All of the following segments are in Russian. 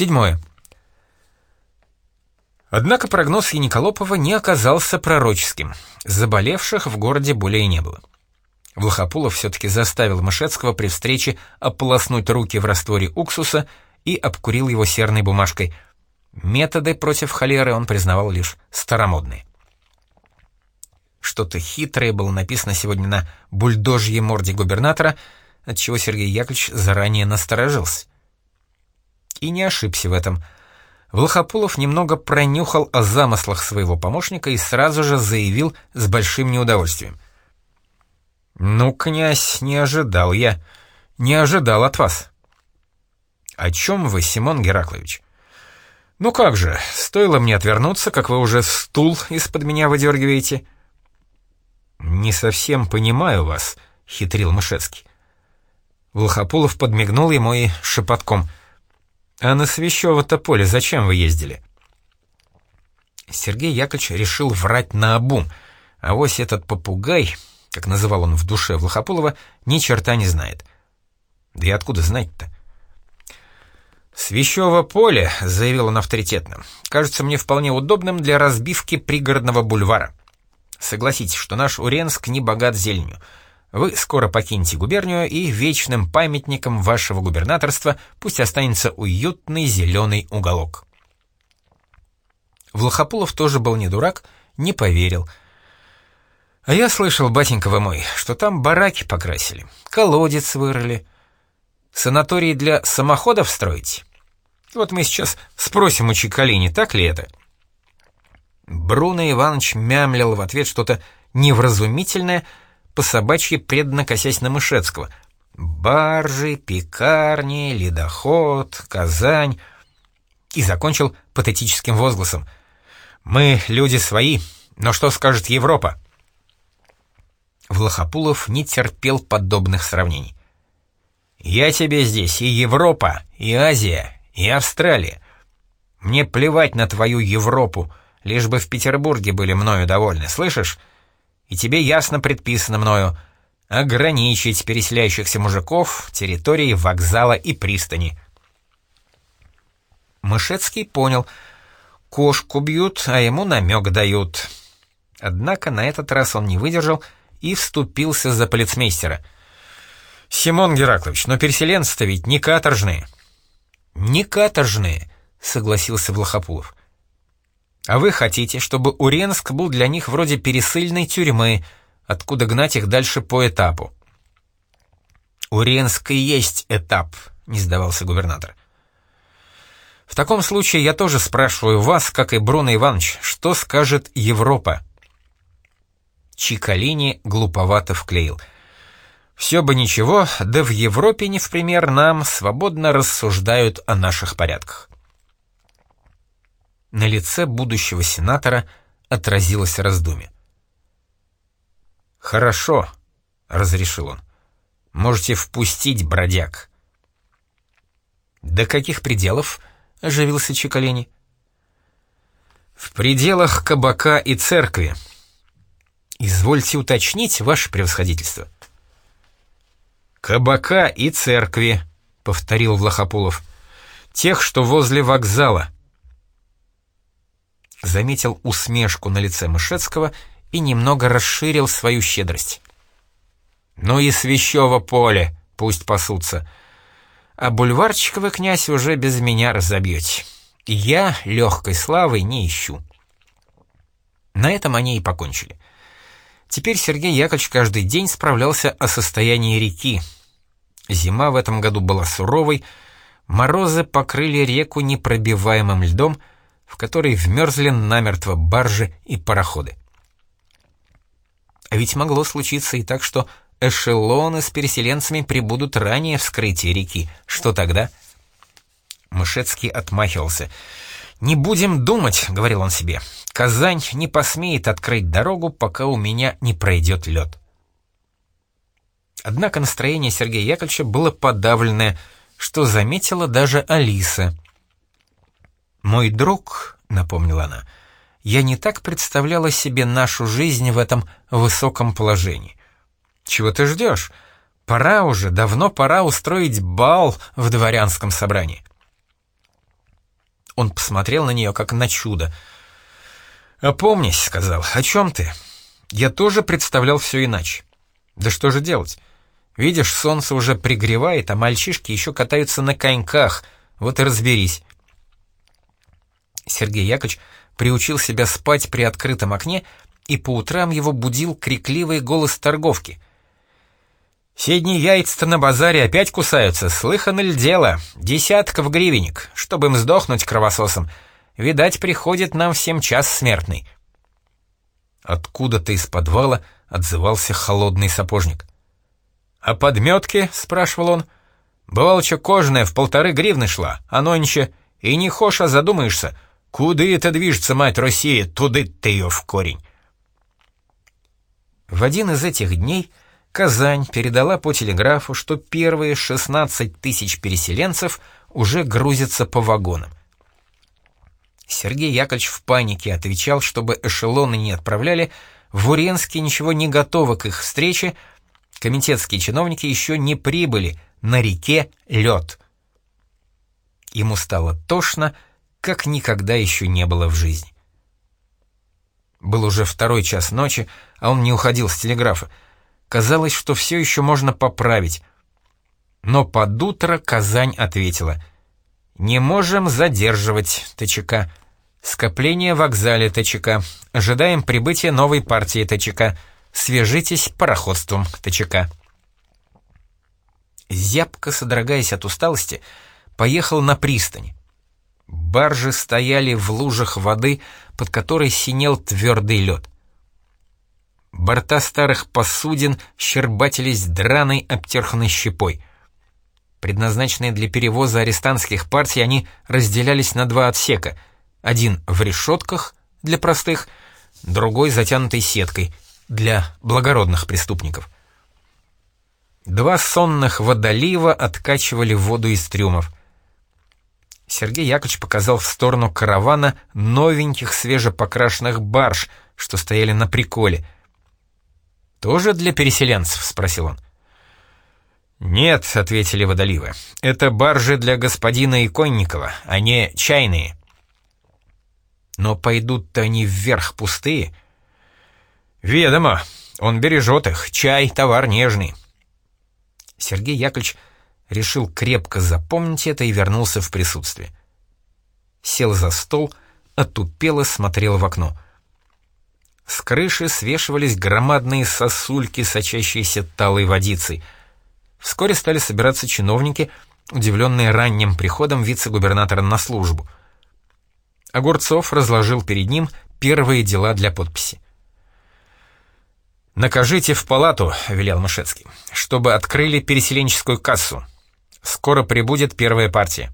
Седьмое. Однако прогноз Яниколопова не оказался пророческим. Заболевших в городе более не было. Влахопулов все-таки заставил Мышецкого при встрече ополоснуть руки в растворе уксуса и обкурил его серной бумажкой. Методы против холеры он признавал лишь старомодные. Что-то хитрое было написано сегодня на бульдожьей морде губернатора, отчего Сергей Яковлевич заранее насторожился. И не ошибся в этом. Влахопулов немного пронюхал о замыслах своего помощника и сразу же заявил с большим неудовольствием. «Ну, князь, не ожидал я, не ожидал от вас». «О чем вы, Симон Гераклович?» «Ну как же, стоило мне отвернуться, как вы уже стул из-под меня выдергиваете». «Не совсем понимаю вас», — хитрил Мышецкий. Влахопулов подмигнул ему и шепотком. «А на Свящево-то поле зачем вы ездили?» Сергей Яковлевич решил врать наобум, а вось этот попугай, как называл он в душе Влахопулова, ни черта не знает. Да и откуда знать-то? «Свящево поле», — заявил он авторитетно, — «кажется мне вполне удобным для разбивки пригородного бульвара. Согласитесь, что наш Уренск не богат зеленью. Вы скоро покинете губернию, и вечным памятником вашего губернаторства пусть останется уютный зеленый уголок». Влахопулов тоже был не дурак, не поверил. «А я слышал, батенька вы мой, что там бараки покрасили, колодец вырыли. Санаторий для самоходов строить. Вот мы сейчас спросим у Чикалини, так ли это?» Бруно Иванович мямлил в ответ что-то невразумительное, по собачьи преданно косясь на Мышецкого. «Баржи, пекарни, ледоход, Казань...» И закончил патетическим возгласом. «Мы люди свои, но что скажет Европа?» Влахопулов не терпел подобных сравнений. «Я тебе здесь и Европа, и Азия, и Австралия. Мне плевать на твою Европу, лишь бы в Петербурге были мною довольны, слышишь? И тебе ясно предписано мною ограничить переселяющихся мужиков территории вокзала и пристани. Мышецкий понял, кошку бьют, а ему намек дают. Однако на этот раз он не выдержал и вступился за полицмейстера. «Симон Гераклович, но переселенцы-то ведь не каторжные». «Не каторжные», — согласился Влахопулов. А вы хотите, чтобы Уренск был для них вроде пересыльной тюрьмы, откуда гнать их дальше по этапу. «Уренск и есть этап», — не сдавался губернатор. «В таком случае я тоже спрашиваю вас, как и Бруно Иванович, что скажет Европа?» Чикалини глуповато вклеил. «Все бы ничего, да в Европе, не в пример, нам свободно рассуждают о наших порядках». На лице будущего сенатора отразилось раздумье. «Хорошо», — разрешил он. «Можете впустить бродяг». «До каких пределов?» — оживился Чекалени. «В пределах кабака и церкви. Извольте уточнить, ваше превосходительство». «Кабака и церкви», — повторил Влахопулов. «Тех, что возле вокзала» заметил усмешку на лице Мышецкого и немного расширил свою щедрость. «Ну и свящево поле, пусть пасутся. А бульварчика князь, уже без меня разобьете. Я легкой славы не ищу». На этом они и покончили. Теперь Сергей Яковлевич каждый день справлялся о состоянии реки. Зима в этом году была суровой, морозы покрыли реку непробиваемым льдом — в который вмерзли намертво баржи и пароходы. А ведь могло случиться и так, что эшелоны с переселенцами прибудут ранее вскрытия реки. Что тогда? Мышецкий отмахивался. «Не будем думать», — говорил он себе. «Казань не посмеет открыть дорогу, пока у меня не пройдет лед». Однако настроение Сергея Яковлевича было подавленное, что заметила даже Алиса — «Мой друг», — напомнила она, — «я не так представляла себе нашу жизнь в этом высоком положении». «Чего ты ждешь? Пора уже, давно пора устроить бал в дворянском собрании». Он посмотрел на нее, как на чудо. «Опомнись», — сказал, — «о чем ты?» «Я тоже представлял все иначе. Да что же делать? Видишь, солнце уже пригревает, а мальчишки еще катаются на коньках. Вот и разберись». Сергей Яковлевич приучил себя спать при открытом окне, и по утрам его будил крикливый голос торговки. «Седни яйца-то на базаре опять кусаются, слыхано ли дело? Десятков гривенник, чтобы им сдохнуть кровососом. Видать, приходит нам всем час смертный». Откуда-то из подвала отзывался холодный сапожник. «А подметки?» — спрашивал он. «Бывалча кожаная в полторы гривны шла, а нонче и не хошь, а задумаешься — Куда это движется, мать России, туды ты ее в корень. В один из этих дней Казань передала по телеграфу, что первые 16 тысяч переселенцев уже грузятся по вагонам. Сергей Яковлевич в панике отвечал, чтобы эшелоны не отправляли, в Уренске ничего не готово к их встрече, комитетские чиновники еще не прибыли, на реке лед. Ему стало тошно, как никогда еще не было в жизни. Был уже второй час ночи, а он не уходил с телеграфа. Казалось, что все еще можно поправить. Но под утро Казань ответила. «Не можем задерживать ТЧК. Скопление в вокзале ТЧК. Ожидаем прибытия новой партии ТЧК. Свяжитесь пароходством ТЧК». Зябко, содрогаясь от усталости, поехал на пристань. Баржи стояли в лужах воды, под которой синел твердый лед. Борта старых посудин щербатились драной обтерханной щепой. Предназначенные для перевоза арестантских партий, они разделялись на два отсека. Один в решетках для простых, другой затянутой сеткой для благородных преступников. Два сонных водолива откачивали воду из трюмов. Сергей Яковлевич показал в сторону каравана новеньких свежепокрашенных барж, что стояли на приколе. «Тоже для переселенцев?» — спросил он. «Нет», — ответили водоливы, — «это баржи для господина Иконникова, а не чайные». «Но пойдут-то они вверх пустые?» «Ведомо, он бережет их, чай — товар нежный». Сергей Яковлевич решил крепко запомнить это и вернулся в присутствие. Сел за стол, отупело смотрел в окно. С крыши свешивались громадные сосульки, сочащиеся талой водицей. Вскоре стали собираться чиновники, удивленные ранним приходом вице-губернатора на службу. Огурцов разложил перед ним первые дела для подписи. «Накажите в палату», — велел Мышецкий, — «чтобы открыли переселенческую кассу. Скоро прибудет первая партия.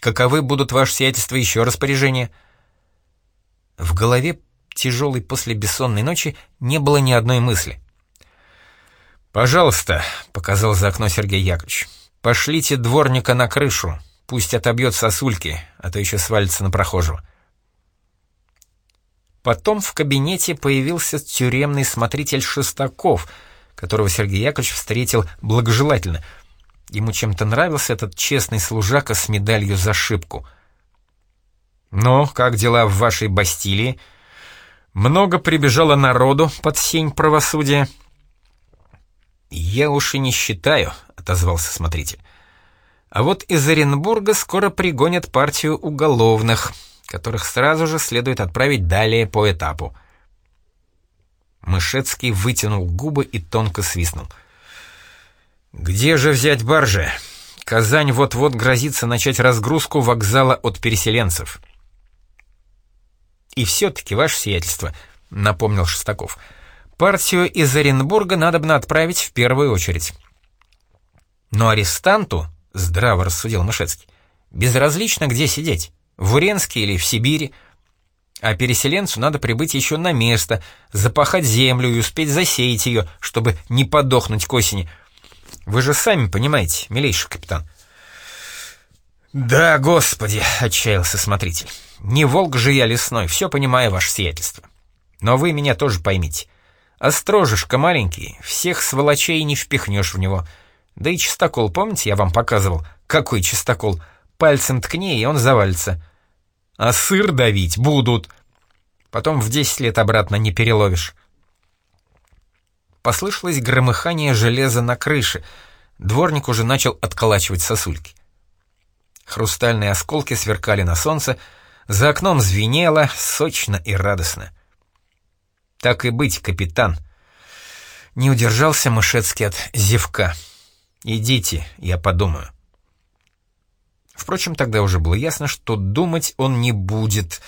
Каковы будут ваше сиятельство еще распоряжения? В голове, тяжелой после бессонной ночи, не было ни одной мысли. «Пожалуйста», — показал за окно Сергей Яковлевич, — «пошлите дворника на крышу, пусть отобьет сосульки, а то еще свалится на прохожего». Потом в кабинете появился тюремный смотритель Шестаков, которого Сергей Яковлевич встретил благожелательно — Ему чем-то нравился этот честный служака с медалью за шибку. «Ну, как дела в вашей Бастилии? Много прибежало народу под сень правосудия?» «Я уж и не считаю», — отозвался смотритель. «А вот из Оренбурга скоро пригонят партию уголовных, которых сразу же следует отправить далее по этапу». Мышецкий вытянул губы и тонко свистнул — «Где же взять баржи? Казань вот-вот грозится начать разгрузку вокзала от переселенцев». «И все-таки, ваше сиятельство», — напомнил Шестаков, — «партию из Оренбурга надо отправить в первую очередь». «Но арестанту», — здраво рассудил Мышецкий, — «безразлично, где сидеть, в Уренске или в Сибири, а переселенцу надо прибыть еще на место, запахать землю и успеть засеять ее, чтобы не подохнуть к осени». Вы же сами понимаете, милейший капитан». «Да, господи!» — отчаялся смотритель. «Не волк же я лесной, все понимаю, ваше сиятельство. Но вы меня тоже поймите. Острожишка маленький, всех сволочей не впихнешь в него. Да и чистокол, помните, я вам показывал? Какой чистокол? пальцем ткни, и он завалится. А сыр давить будут. Потом в десять лет обратно не переловишь. Послышалось громыхание железа на крыше. Дворник уже начал отколачивать сосульки. Хрустальные осколки сверкали на солнце, за окном звенело, сочно и радостно. «Так и быть, капитан!» Не удержался Мышецкий от зевка. «Идите, я подумаю». Впрочем, тогда уже было ясно, что думать он не будет.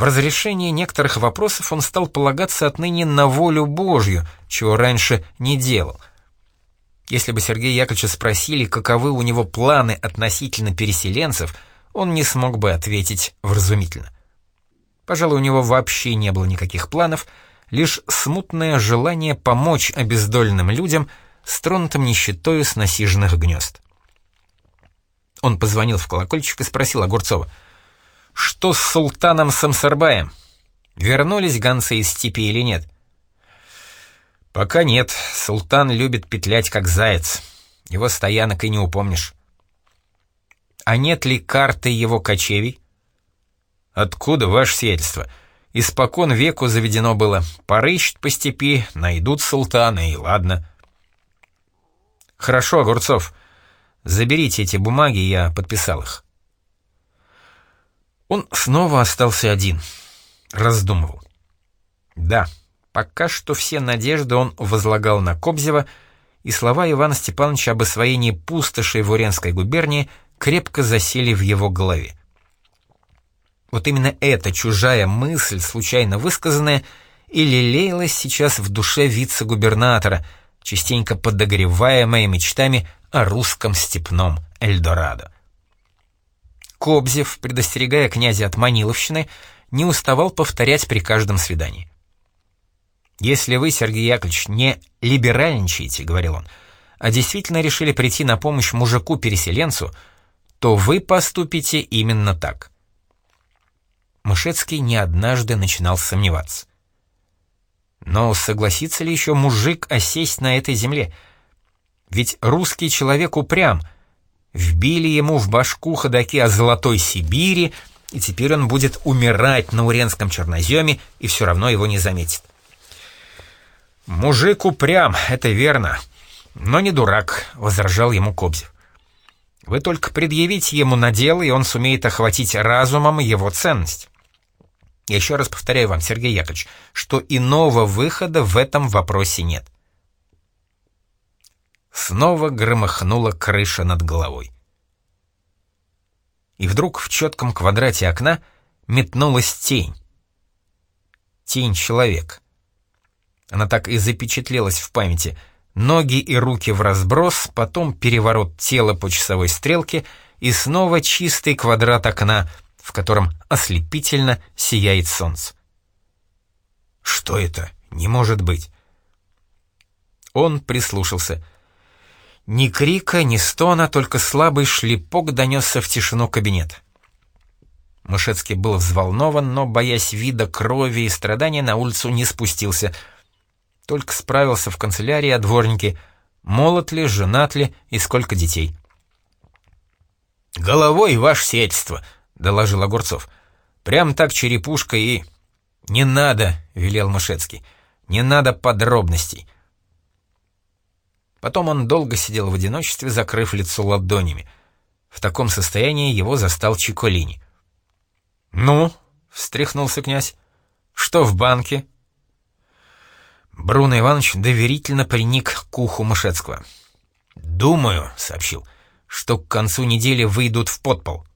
В разрешении некоторых вопросов он стал полагаться отныне на волю Божью, чего раньше не делал. Если бы Сергея Яковлевича спросили, каковы у него планы относительно переселенцев, он не смог бы ответить вразумительно. Пожалуй, у него вообще не было никаких планов, лишь смутное желание помочь обездоленным людям, стронутым нищетою с насиженных гнезд. Он позвонил в колокольчик и спросил Огурцова, «Что с султаном Самсарбаем? Вернулись гонцы из степи или нет?» «Пока нет. Султан любит петлять, как заяц. Его стоянок и не упомнишь». «А нет ли карты его кочевий?» «Откуда, ваше сиятельство? Испокон веку заведено было. Порыщут по степи, найдут султана, и ладно». «Хорошо, Огурцов. Заберите эти бумаги, я подписал их». Он снова остался один. Раздумывал. Да, пока что все надежды он возлагал на Кобзева, и слова Ивана Степановича об освоении пустоши в Уренской губернии крепко засели в его голове. Вот именно эта чужая мысль, случайно высказанная, и лелеялась сейчас в душе вице-губернатора, частенько подогреваемая мечтами о русском степном Эльдорадо. Кобзев, предостерегая князя от Маниловщины, не уставал повторять при каждом свидании. «Если вы, Сергей Яковлевич, не либеральничаете, — говорил он, — а действительно решили прийти на помощь мужику-переселенцу, то вы поступите именно так». Мышецкий не однажды начинал сомневаться. Но согласится ли еще мужик осесть на этой земле — ведь русский человек упрям. Вбили ему в башку ходаки о Золотой Сибири, и теперь он будет умирать на Уренском черноземе, и все равно его не заметит. «Мужик упрям, это верно, но не дурак», — возражал ему Кобзев. «Вы только предъявите ему на дело, и он сумеет охватить разумом его ценность». Я еще раз повторяю вам, Сергей Яковлевич, что иного выхода в этом вопросе нет. Снова громыхнула крыша над головой. И вдруг в четком квадрате окна метнулась тень. Тень человека. Она так и запечатлелась в памяти. Ноги и руки в разброс, потом переворот тела по часовой стрелке и снова чистый квадрат окна, в котором ослепительно сияет солнце. Что это? Не может быть. Он прислушался — ни крика, ни стона, только слабый шлепок донесся в тишину кабинета. Мышецкий был взволнован, но, боясь вида крови и страдания, на улицу не спустился. Только справился в канцелярии о дворнике, молод ли, женат ли и сколько детей. «Головой, ваше сельство», — доложил Огурцов. «Прям так черепушка и...» «Не надо», — велел Мышецкий, — «не надо подробностей». Потом он долго сидел в одиночестве, закрыв лицо ладонями. В таком состоянии его застал Чиколини. «Ну?» — встряхнулся князь. «Что в банке?» Бруно Иванович доверительно приник к уху Мышецкого. «Думаю», — сообщил, — «что к концу недели выйдут в подпол».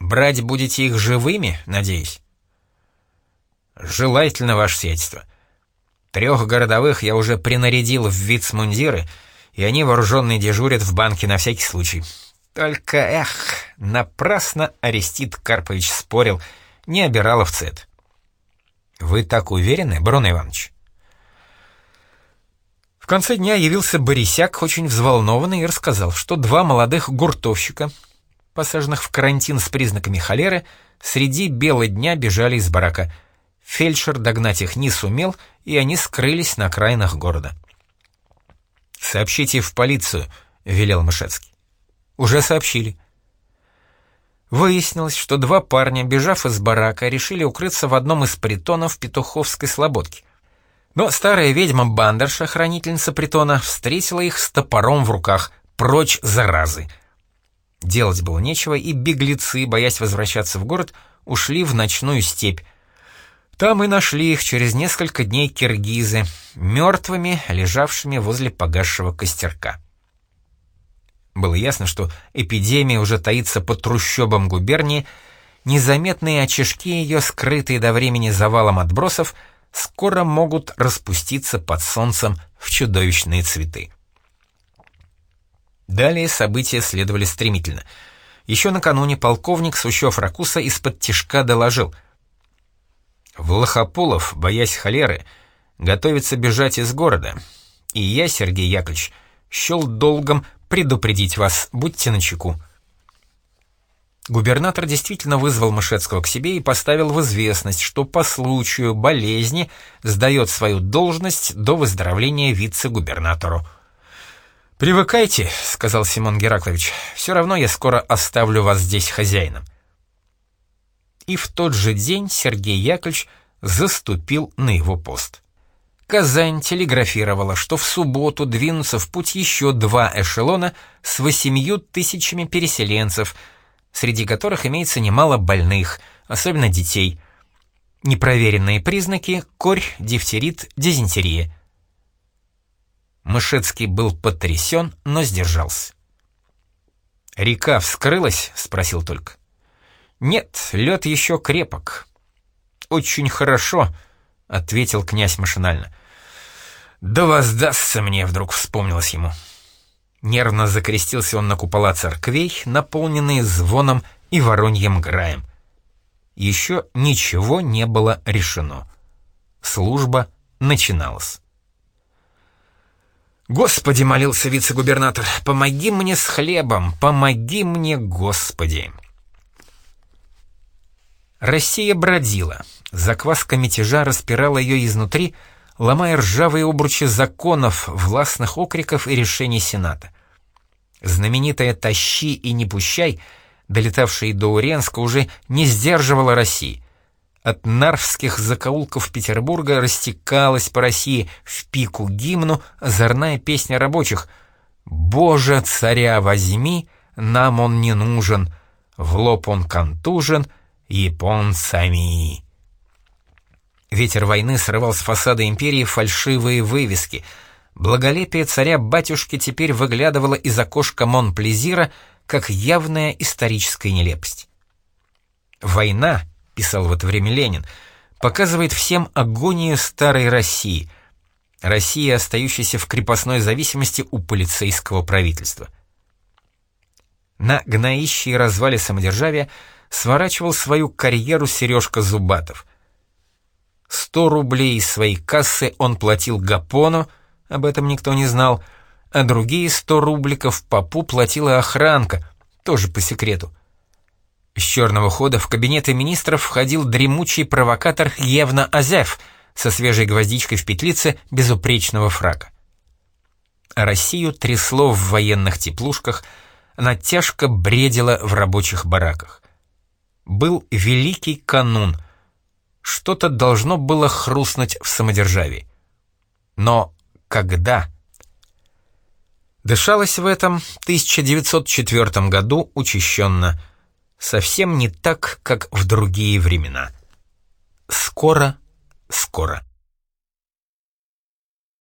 «Брать будете их живыми, надеюсь?» «Желательно, ваше сиятельство. Трех городовых я уже принарядил в вицмундиры, и они вооруженные дежурят в банке на всякий случай. Только, эх, напрасно Арестит Карпович спорил, не обирала в цет. Вы так уверены, Бруно Иванович? В конце дня явился Борисяк, очень взволнованный, и рассказал, что два молодых гуртовщика, посаженных в карантин с признаками холеры, среди бела дня бежали из барака — Фельдшер догнать их не сумел, и они скрылись на окраинах города. «Сообщите в полицию», — велел Мышецкий. Уже сообщили. Выяснилось, что два парня, бежав из барака, решили укрыться в одном из притонов Петуховской слободки. Но старая ведьма Бандерша, хранительница притона, встретила их с топором в руках, прочь заразы. Делать было нечего, и беглецы, боясь возвращаться в город, ушли в ночную степь. Там и нашли их через несколько дней киргизы, мертвыми, лежавшими возле погасшего костерка. Было ясно, что эпидемия уже таится под трущобам губернии, незаметные очишки ее, скрытые до времени завалом отбросов, скоро могут распуститься под солнцем в чудовищные цветы. Далее события следовали стремительно. Еще накануне полковник Сущев-Ракуса из-под тишка доложил. Влахополов, боясь холеры, готовится бежать из города, и я, Сергей Яковлевич, счел долгом предупредить вас, будьте начеку». Губернатор действительно вызвал Мышецкого к себе и поставил в известность, что по случаю болезни сдает свою должность до выздоровления вице-губернатору. «Привыкайте», — сказал Симон Гераклович, — «все равно я скоро оставлю вас здесь хозяином». И в тот же день Сергей Яковлевич заступил на его пост. Казань телеграфировала, что в субботу двинутся в путь еще два эшелона с восемью тысячами переселенцев, среди которых имеется немало больных, особенно детей. Непроверенные признаки – корь, дифтерит, дизентерия. Мышецкий был потрясен, но сдержался. «Река вскрылась?» — спросил только. «Нет, лед еще крепок». «Очень хорошо», — ответил князь машинально. «Да воздастся мне!» — вдруг вспомнилось ему. Нервно закрестился он на купола церквей, наполненные звоном и вороньем граем. Еще ничего не было решено. Служба начиналась. «Господи!» — молился вице-губернатор. «Помоги мне с хлебом! Помоги мне, Господи!» Россия бродила. Закваска мятежа распирала ее изнутри, ломая ржавые обручи законов, властных окриков и решений Сената. Знаменитая «Тащи и не пущай», долетавшая до Уренска, уже не сдерживала России. От нарвских закоулков Петербурга растекалась по России в пику гимну озорная песня рабочих «Боже, царя возьми, нам он не нужен, в лоб он контужен, японцами». Ветер войны срывал с фасада империи фальшивые вывески. Благолепие царя-батюшки теперь выглядывало из окошка Монплезира как явная историческая нелепость. «Война», — писал в это время Ленин, — «показывает всем агонию старой России, России, остающейся в крепостной зависимости у полицейского правительства». На гноищей развале самодержавия сворачивал свою карьеру Сережка Зубатов — Сто рублей из своей кассы он платил Гапону, об этом никто не знал, а другие сто рубликов попу платила охранка, тоже по секрету. С черного хода в кабинеты министров входил дремучий провокатор Евна Азеф со свежей гвоздичкой в петлице безупречного фрака. Россию трясло в военных теплушках, она тяжко бредила в рабочих бараках. Был великий канун, что-то должно было хрустнуть в самодержавии. Но когда? Дышалось в этом 1904 году учащенно, совсем не так, как в другие времена. Скоро, скоро.